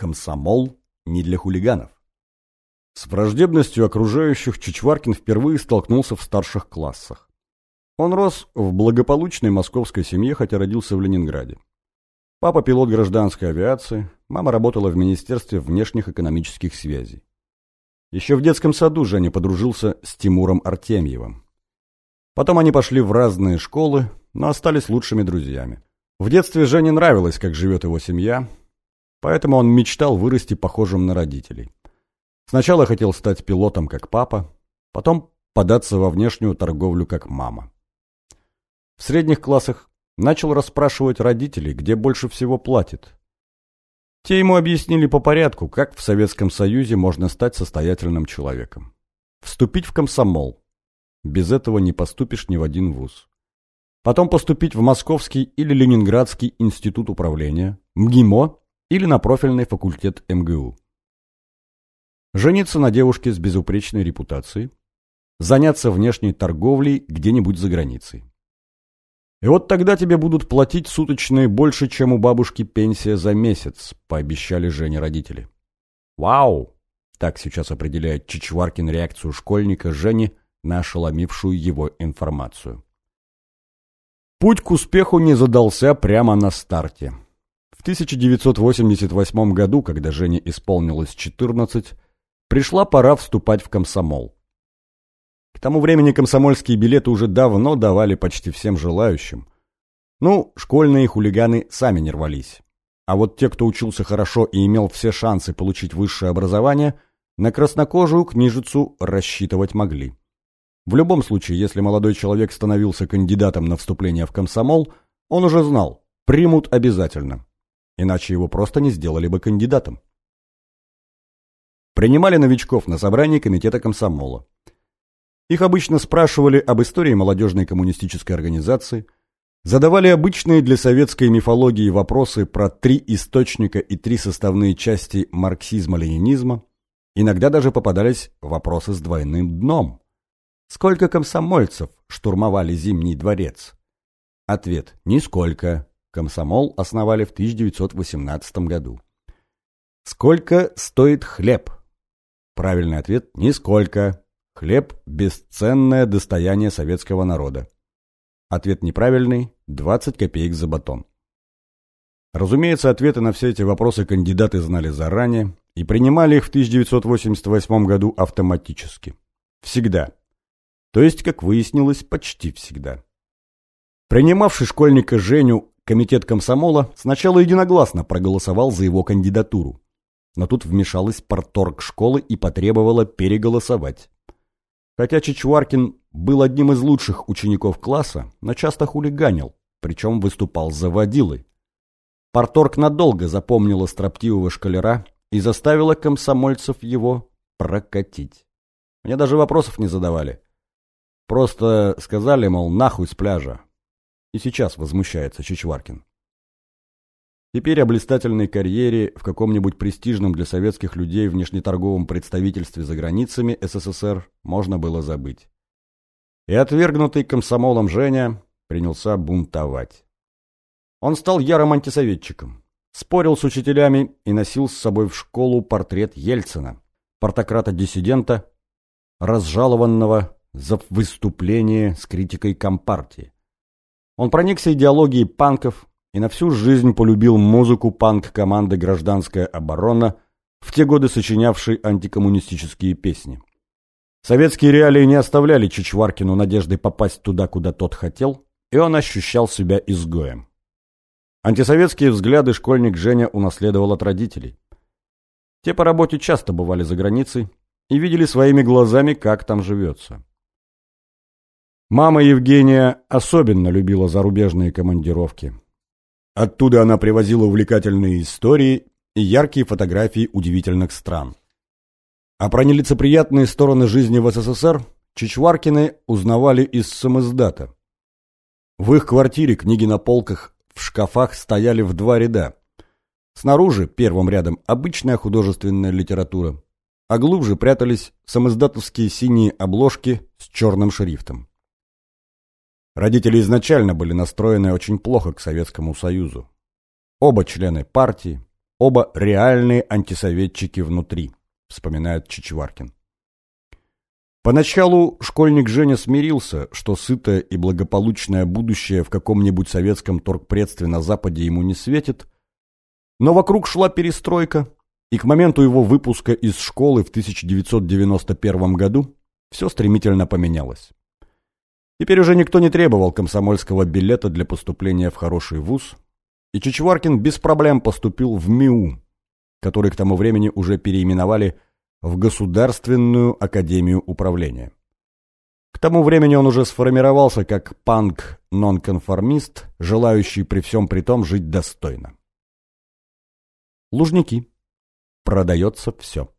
Комсомол не для хулиганов. С враждебностью окружающих Чичваркин впервые столкнулся в старших классах. Он рос в благополучной московской семье, хотя родился в Ленинграде. Папа пилот гражданской авиации, мама работала в Министерстве внешних экономических связей. Еще в детском саду Женя подружился с Тимуром Артемьевым. Потом они пошли в разные школы, но остались лучшими друзьями. В детстве Жене нравилось, как живет его семья, поэтому он мечтал вырасти похожим на родителей. Сначала хотел стать пилотом, как папа, потом податься во внешнюю торговлю, как мама. В средних классах начал расспрашивать родителей, где больше всего платит. Те ему объяснили по порядку, как в Советском Союзе можно стать состоятельным человеком. Вступить в комсомол. Без этого не поступишь ни в один вуз. Потом поступить в Московский или Ленинградский институт управления, МГИМО или на профильный факультет МГУ. Жениться на девушке с безупречной репутацией, заняться внешней торговлей где-нибудь за границей. И вот тогда тебе будут платить суточные больше, чем у бабушки пенсия за месяц, пообещали Жене родители. Вау! Так сейчас определяет Чичваркин реакцию школьника Жени на ошеломившую его информацию. Путь к успеху не задался прямо на старте. В 1988 году, когда Жене исполнилось 14, пришла пора вступать в комсомол. К тому времени комсомольские билеты уже давно давали почти всем желающим. Ну, школьные хулиганы сами не рвались. А вот те, кто учился хорошо и имел все шансы получить высшее образование, на краснокожую книжицу рассчитывать могли. В любом случае, если молодой человек становился кандидатом на вступление в комсомол, он уже знал, примут обязательно. Иначе его просто не сделали бы кандидатом. Принимали новичков на собрании комитета комсомола. Их обычно спрашивали об истории молодежной коммунистической организации, задавали обычные для советской мифологии вопросы про три источника и три составные части марксизма-ленинизма, иногда даже попадались вопросы с двойным дном. Сколько комсомольцев штурмовали Зимний дворец? Ответ – нисколько. Комсомол основали в 1918 году. Сколько стоит хлеб? Правильный ответ – нисколько. Хлеб – бесценное достояние советского народа. Ответ неправильный – 20 копеек за батон. Разумеется, ответы на все эти вопросы кандидаты знали заранее и принимали их в 1988 году автоматически. Всегда. То есть, как выяснилось, почти всегда. Принимавший школьника Женю комитет комсомола сначала единогласно проголосовал за его кандидатуру. Но тут вмешалась порторг школы и потребовала переголосовать. Хотя Чичваркин был одним из лучших учеников класса, но часто хулиганил, причем выступал за водилой. Порторг надолго запомнила строптивого шкалера и заставила комсомольцев его прокатить. Мне даже вопросов не задавали. Просто сказали, мол, нахуй с пляжа. И сейчас возмущается Чичваркин. Теперь о блистательной карьере в каком-нибудь престижном для советских людей внешнеторговом представительстве за границами СССР можно было забыть. И отвергнутый комсомолом Женя принялся бунтовать. Он стал ярым антисоветчиком, спорил с учителями и носил с собой в школу портрет Ельцина, портократа-диссидента, разжалованного за выступление с критикой Компартии. Он проникся идеологией панков, и на всю жизнь полюбил музыку панк-команды «Гражданская оборона», в те годы сочинявшей антикоммунистические песни. Советские реалии не оставляли Чичваркину надежды попасть туда, куда тот хотел, и он ощущал себя изгоем. Антисоветские взгляды школьник Женя унаследовал от родителей. Те по работе часто бывали за границей и видели своими глазами, как там живется. Мама Евгения особенно любила зарубежные командировки. Оттуда она привозила увлекательные истории и яркие фотографии удивительных стран. А про нелицеприятные стороны жизни в СССР Чичваркины узнавали из самоздата. В их квартире книги на полках в шкафах стояли в два ряда. Снаружи, первым рядом, обычная художественная литература, а глубже прятались самоздатовские синие обложки с черным шрифтом. Родители изначально были настроены очень плохо к Советскому Союзу. Оба члены партии, Оба реальные антисоветчики внутри, вспоминает Чичваркин. Поначалу школьник Женя смирился, что сытое и благополучное будущее в каком-нибудь советском торгпредстве на Западе ему не светит, но вокруг шла перестройка, и к моменту его выпуска из школы в 1991 году все стремительно поменялось. Теперь уже никто не требовал комсомольского билета для поступления в хороший вуз, и Чичваркин без проблем поступил в МИУ, который к тому времени уже переименовали в Государственную Академию Управления. К тому времени он уже сформировался как панк-нонконформист, желающий при всем при том жить достойно. Лужники. Продается все.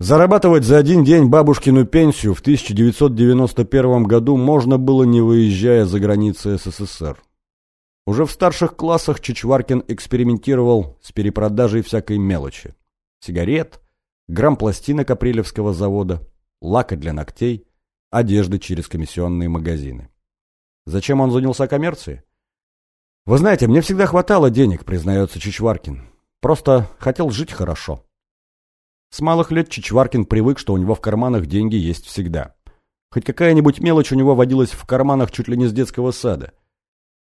Зарабатывать за один день бабушкину пенсию в 1991 году можно было, не выезжая за границы СССР. Уже в старших классах Чичваркин экспериментировал с перепродажей всякой мелочи. Сигарет, грамм пластинок Апрелевского завода, лака для ногтей, одежды через комиссионные магазины. Зачем он занялся коммерцией? Вы знаете, мне всегда хватало денег, признается Чичваркин. Просто хотел жить хорошо. С малых лет Чичваркин привык, что у него в карманах деньги есть всегда. Хоть какая-нибудь мелочь у него водилась в карманах чуть ли не с детского сада.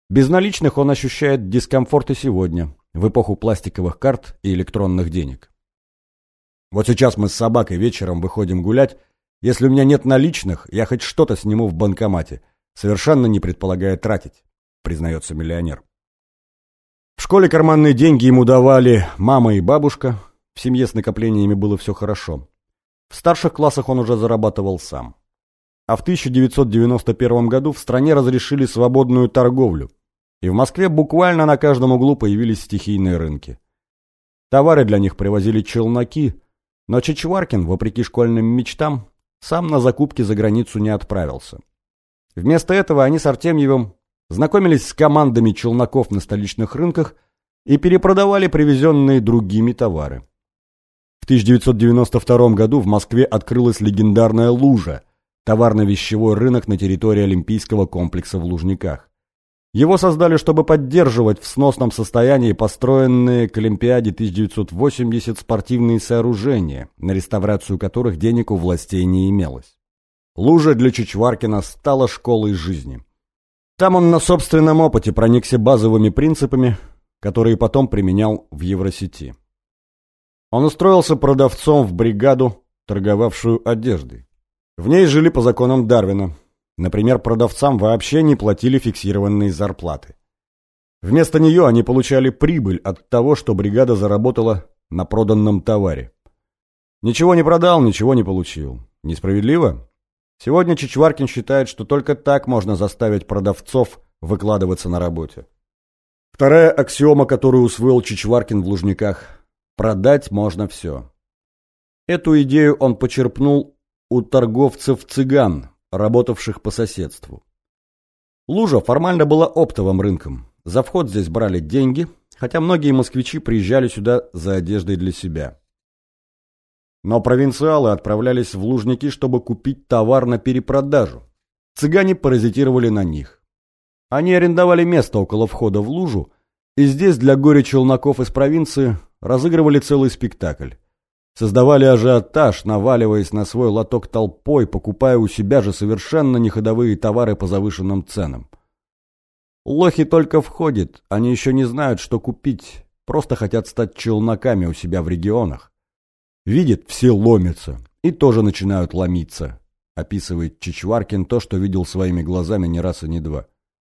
Без наличных он ощущает дискомфорт и сегодня, в эпоху пластиковых карт и электронных денег. Вот сейчас мы с собакой вечером выходим гулять. Если у меня нет наличных, я хоть что-то сниму в банкомате, совершенно не предполагая тратить, признается миллионер. В школе карманные деньги ему давали мама и бабушка, в семье с накоплениями было все хорошо. В старших классах он уже зарабатывал сам. А в 1991 году в стране разрешили свободную торговлю. И в Москве буквально на каждом углу появились стихийные рынки. Товары для них привозили челноки, но Чичваркин, вопреки школьным мечтам, сам на закупки за границу не отправился. Вместо этого они с Артемьевым знакомились с командами челноков на столичных рынках и перепродавали привезенные другими товары. В 1992 году в Москве открылась легендарная «Лужа» – товарно-вещевой рынок на территории Олимпийского комплекса в Лужниках. Его создали, чтобы поддерживать в сносном состоянии построенные к Олимпиаде 1980 спортивные сооружения, на реставрацию которых денег у властей не имелось. Лужа для Чичваркина стала школой жизни. Там он на собственном опыте проникся базовыми принципами, которые потом применял в Евросети. Он устроился продавцом в бригаду, торговавшую одеждой. В ней жили по законам Дарвина. Например, продавцам вообще не платили фиксированные зарплаты. Вместо нее они получали прибыль от того, что бригада заработала на проданном товаре. Ничего не продал, ничего не получил. Несправедливо? Сегодня Чичваркин считает, что только так можно заставить продавцов выкладываться на работе. Вторая аксиома, которую усвоил Чичваркин в Лужниках Продать можно все. Эту идею он почерпнул у торговцев-цыган, работавших по соседству. Лужа формально была оптовым рынком. За вход здесь брали деньги, хотя многие москвичи приезжали сюда за одеждой для себя. Но провинциалы отправлялись в Лужники, чтобы купить товар на перепродажу. Цыгане паразитировали на них. Они арендовали место около входа в Лужу, и здесь для горе-челноков из провинции разыгрывали целый спектакль. Создавали ажиотаж, наваливаясь на свой лоток толпой, покупая у себя же совершенно неходовые товары по завышенным ценам. Лохи только входят, они еще не знают, что купить, просто хотят стать челноками у себя в регионах. Видят, все ломятся, и тоже начинают ломиться, описывает Чичваркин то, что видел своими глазами не раз и не два.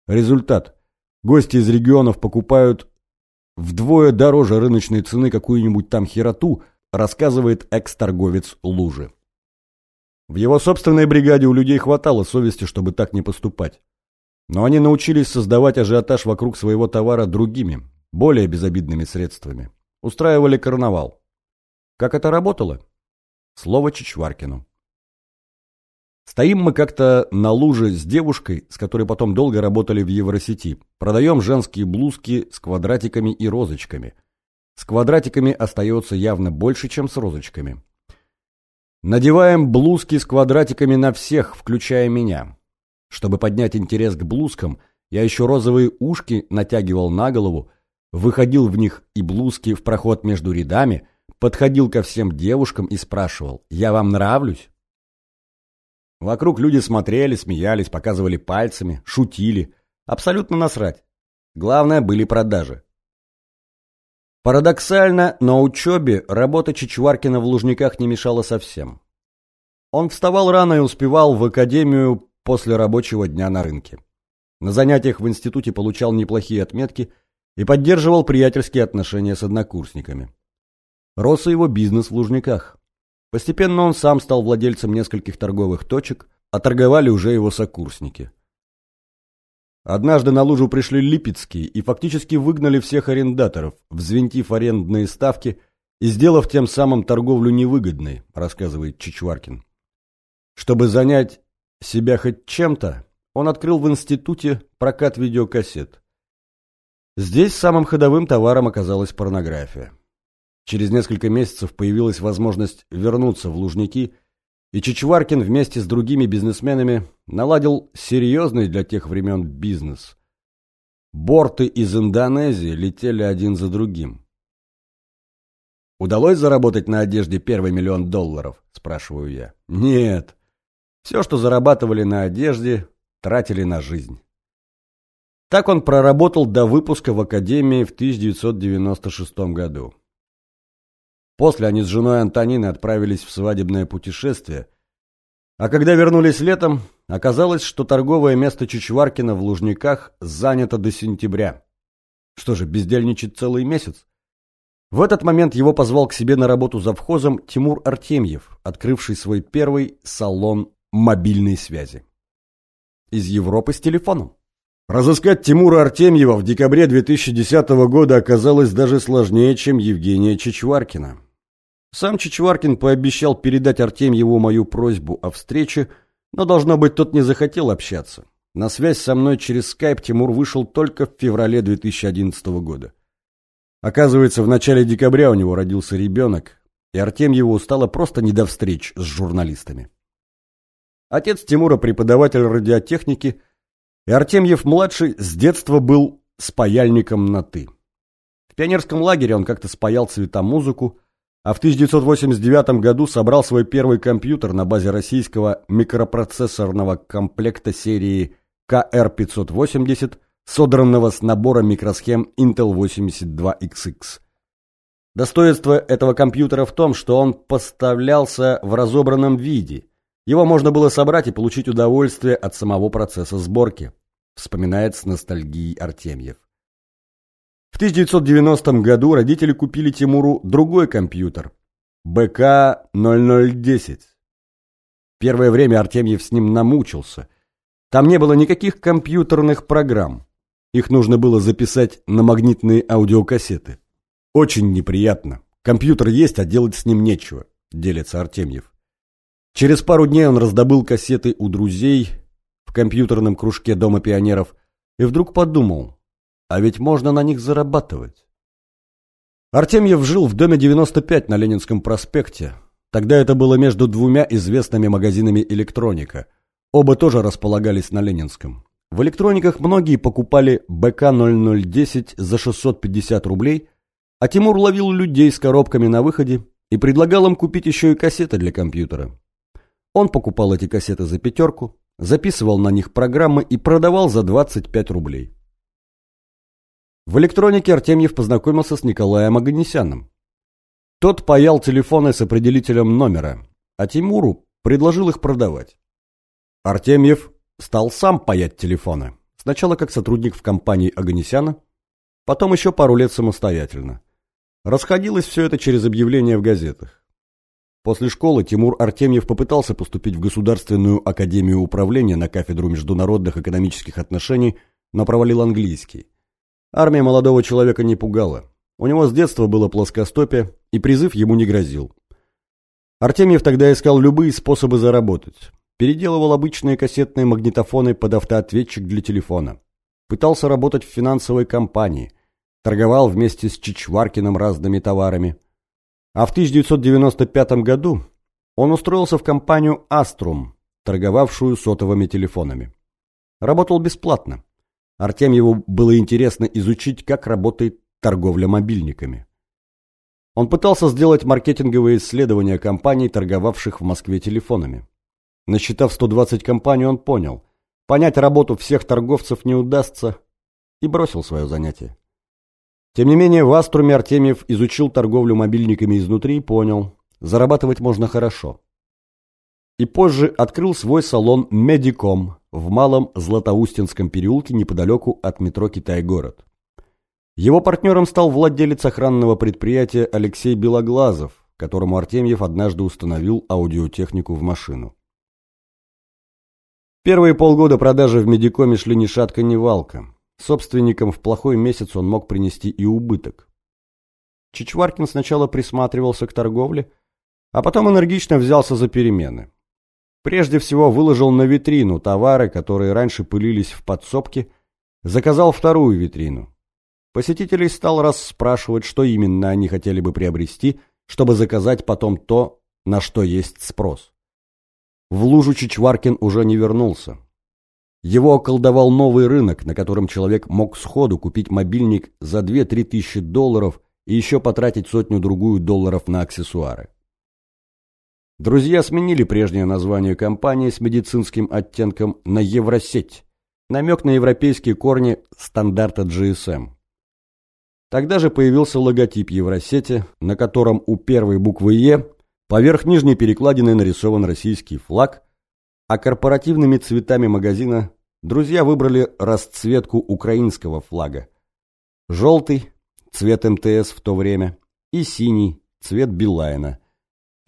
Результат. Гости из регионов покупают вдвое дороже рыночной цены какую-нибудь там хероту, рассказывает экс-торговец Лужи. В его собственной бригаде у людей хватало совести, чтобы так не поступать. Но они научились создавать ажиотаж вокруг своего товара другими, более безобидными средствами. Устраивали карнавал. Как это работало? Слово Чичваркину. Стоим мы как-то на луже с девушкой, с которой потом долго работали в Евросети. Продаем женские блузки с квадратиками и розочками. С квадратиками остается явно больше, чем с розочками. Надеваем блузки с квадратиками на всех, включая меня. Чтобы поднять интерес к блузкам, я еще розовые ушки натягивал на голову, выходил в них и блузки в проход между рядами, подходил ко всем девушкам и спрашивал «Я вам нравлюсь?». Вокруг люди смотрели, смеялись, показывали пальцами, шутили. Абсолютно насрать. Главное, были продажи. Парадоксально, но учебе работа Чичваркина в Лужниках не мешала совсем. Он вставал рано и успевал в академию после рабочего дня на рынке. На занятиях в институте получал неплохие отметки и поддерживал приятельские отношения с однокурсниками. Рос его бизнес в Лужниках. Постепенно он сам стал владельцем нескольких торговых точек, а торговали уже его сокурсники. Однажды на лужу пришли Липецкие и фактически выгнали всех арендаторов, взвинтив арендные ставки и сделав тем самым торговлю невыгодной, рассказывает Чичваркин. Чтобы занять себя хоть чем-то, он открыл в институте прокат видеокассет. Здесь самым ходовым товаром оказалась порнография. Через несколько месяцев появилась возможность вернуться в Лужники, и Чичваркин вместе с другими бизнесменами наладил серьезный для тех времен бизнес. Борты из Индонезии летели один за другим. «Удалось заработать на одежде первый миллион долларов?» – спрашиваю я. «Нет. Все, что зарабатывали на одежде, тратили на жизнь». Так он проработал до выпуска в Академии в 1996 году. После они с женой Антониной отправились в свадебное путешествие. А когда вернулись летом, оказалось, что торговое место Чичваркина в Лужниках занято до сентября. Что же, бездельничать целый месяц? В этот момент его позвал к себе на работу завхозом Тимур Артемьев, открывший свой первый салон мобильной связи. Из Европы с телефоном. Разыскать Тимура Артемьева в декабре 2010 года оказалось даже сложнее, чем Евгения Чичваркина. Сам Чичваркин пообещал передать Артемьеву мою просьбу о встрече, но, должно быть, тот не захотел общаться. На связь со мной через скайп Тимур вышел только в феврале 2011 года. Оказывается, в начале декабря у него родился ребенок, и Артемьеву стало просто не до встреч с журналистами. Отец Тимура преподаватель радиотехники, и Артемьев-младший с детства был спаяльником на «ты». В пионерском лагере он как-то спаял цветомузыку, а в 1989 году собрал свой первый компьютер на базе российского микропроцессорного комплекта серии KR580, содранного с набора микросхем Intel 82XX. Достоинство этого компьютера в том, что он поставлялся в разобранном виде. Его можно было собрать и получить удовольствие от самого процесса сборки, вспоминает с ностальгией Артемьев. В 1990 году родители купили Тимуру другой компьютер – БК-0010. Первое время Артемьев с ним намучился. Там не было никаких компьютерных программ. Их нужно было записать на магнитные аудиокассеты. Очень неприятно. Компьютер есть, а делать с ним нечего, делится Артемьев. Через пару дней он раздобыл кассеты у друзей в компьютерном кружке Дома пионеров и вдруг подумал, а ведь можно на них зарабатывать. Артемьев жил в доме 95 на Ленинском проспекте. Тогда это было между двумя известными магазинами электроника. Оба тоже располагались на Ленинском. В электрониках многие покупали БК-0010 за 650 рублей, а Тимур ловил людей с коробками на выходе и предлагал им купить еще и кассеты для компьютера. Он покупал эти кассеты за пятерку, записывал на них программы и продавал за 25 рублей. В электронике Артемьев познакомился с Николаем Аганесяном. Тот паял телефоны с определителем номера, а Тимуру предложил их продавать. Артемьев стал сам паять телефоны. Сначала как сотрудник в компании Аганесяна, потом еще пару лет самостоятельно. Расходилось все это через объявления в газетах. После школы Тимур Артемьев попытался поступить в Государственную академию управления на кафедру международных экономических отношений, но провалил английский. Армия молодого человека не пугала. У него с детства было плоскостопие, и призыв ему не грозил. Артемьев тогда искал любые способы заработать. Переделывал обычные кассетные магнитофоны под автоответчик для телефона. Пытался работать в финансовой компании. Торговал вместе с Чичваркиным разными товарами. А в 1995 году он устроился в компанию «Аструм», торговавшую сотовыми телефонами. Работал бесплатно. Артемьеву было интересно изучить, как работает торговля мобильниками. Он пытался сделать маркетинговые исследования компаний, торговавших в Москве телефонами. Насчитав 120 компаний, он понял, понять работу всех торговцев не удастся, и бросил свое занятие. Тем не менее, в Аструме Артемьев изучил торговлю мобильниками изнутри и понял, зарабатывать можно хорошо. И позже открыл свой салон «Медиком» в Малом Златоустинском переулке неподалеку от метро «Китай-город». Его партнером стал владелец охранного предприятия Алексей Белоглазов, которому Артемьев однажды установил аудиотехнику в машину. Первые полгода продажи в Медикоме шли ни шатка, ни валка. Собственникам в плохой месяц он мог принести и убыток. Чичваркин сначала присматривался к торговле, а потом энергично взялся за перемены. Прежде всего выложил на витрину товары, которые раньше пылились в подсобке, заказал вторую витрину. Посетителей стал раз спрашивать, что именно они хотели бы приобрести, чтобы заказать потом то, на что есть спрос. В лужу Чичваркин уже не вернулся. Его околдовал новый рынок, на котором человек мог сходу купить мобильник за 2-3 тысячи долларов и еще потратить сотню-другую долларов на аксессуары. Друзья сменили прежнее название компании с медицинским оттенком на Евросеть, намек на европейские корни стандарта GSM. Тогда же появился логотип Евросети, на котором у первой буквы «Е» поверх нижней перекладины нарисован российский флаг, а корпоративными цветами магазина друзья выбрали расцветку украинского флага. Желтый – цвет МТС в то время, и синий – цвет Билайна.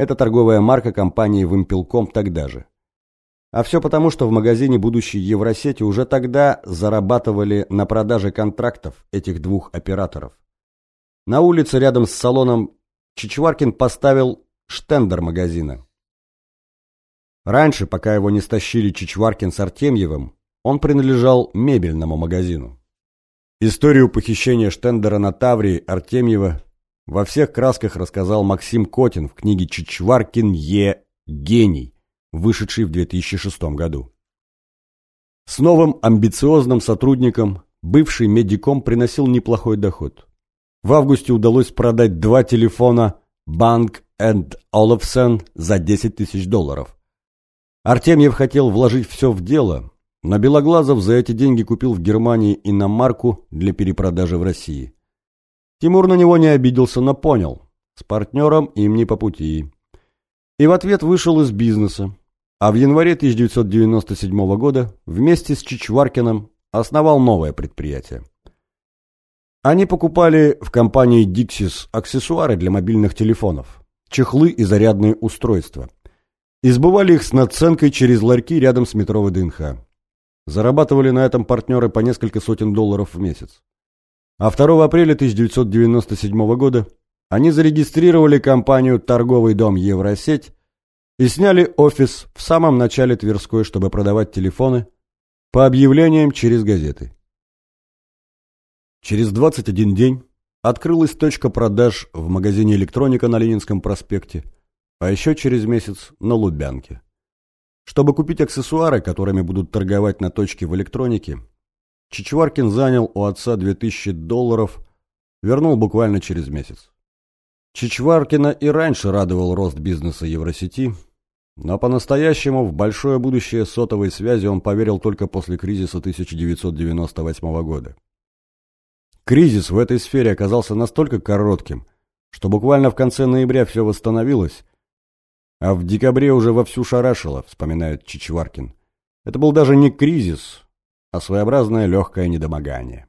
Это торговая марка компании «Вымпелком» тогда же. А все потому, что в магазине будущей Евросети уже тогда зарабатывали на продаже контрактов этих двух операторов. На улице рядом с салоном Чичваркин поставил штендер магазина. Раньше, пока его не стащили Чичваркин с Артемьевым, он принадлежал мебельному магазину. Историю похищения штендера на Таврии Артемьева во всех красках рассказал Максим Котин в книге «Чичваркин Е. Гений», вышедший в 2006 году. С новым амбициозным сотрудником бывший медиком приносил неплохой доход. В августе удалось продать два телефона Bank Olufsen за 10 тысяч долларов. Артемьев хотел вложить все в дело, но Белоглазов за эти деньги купил в Германии иномарку для перепродажи в России. Тимур на него не обиделся, но понял, с партнером им не по пути и в ответ вышел из бизнеса. А в январе 1997 года вместе с Чичваркиным основал новое предприятие. Они покупали в компании Dixis аксессуары для мобильных телефонов, чехлы и зарядные устройства. Избывали их с наценкой через ларьки рядом с метро ВДНХ. Зарабатывали на этом партнеры по несколько сотен долларов в месяц. А 2 апреля 1997 года они зарегистрировали компанию «Торговый дом Евросеть» и сняли офис в самом начале Тверской, чтобы продавать телефоны по объявлениям через газеты. Через 21 день открылась точка продаж в магазине «Электроника» на Ленинском проспекте, а еще через месяц на Лубянке. Чтобы купить аксессуары, которыми будут торговать на точке в электронике, Чичваркин занял у отца 2000 долларов, вернул буквально через месяц. Чичваркина и раньше радовал рост бизнеса Евросети, но по-настоящему в большое будущее сотовой связи он поверил только после кризиса 1998 года. Кризис в этой сфере оказался настолько коротким, что буквально в конце ноября все восстановилось, а в декабре уже вовсю шарашило, вспоминает Чичваркин. Это был даже не кризис, а своеобразное легкое недомогание.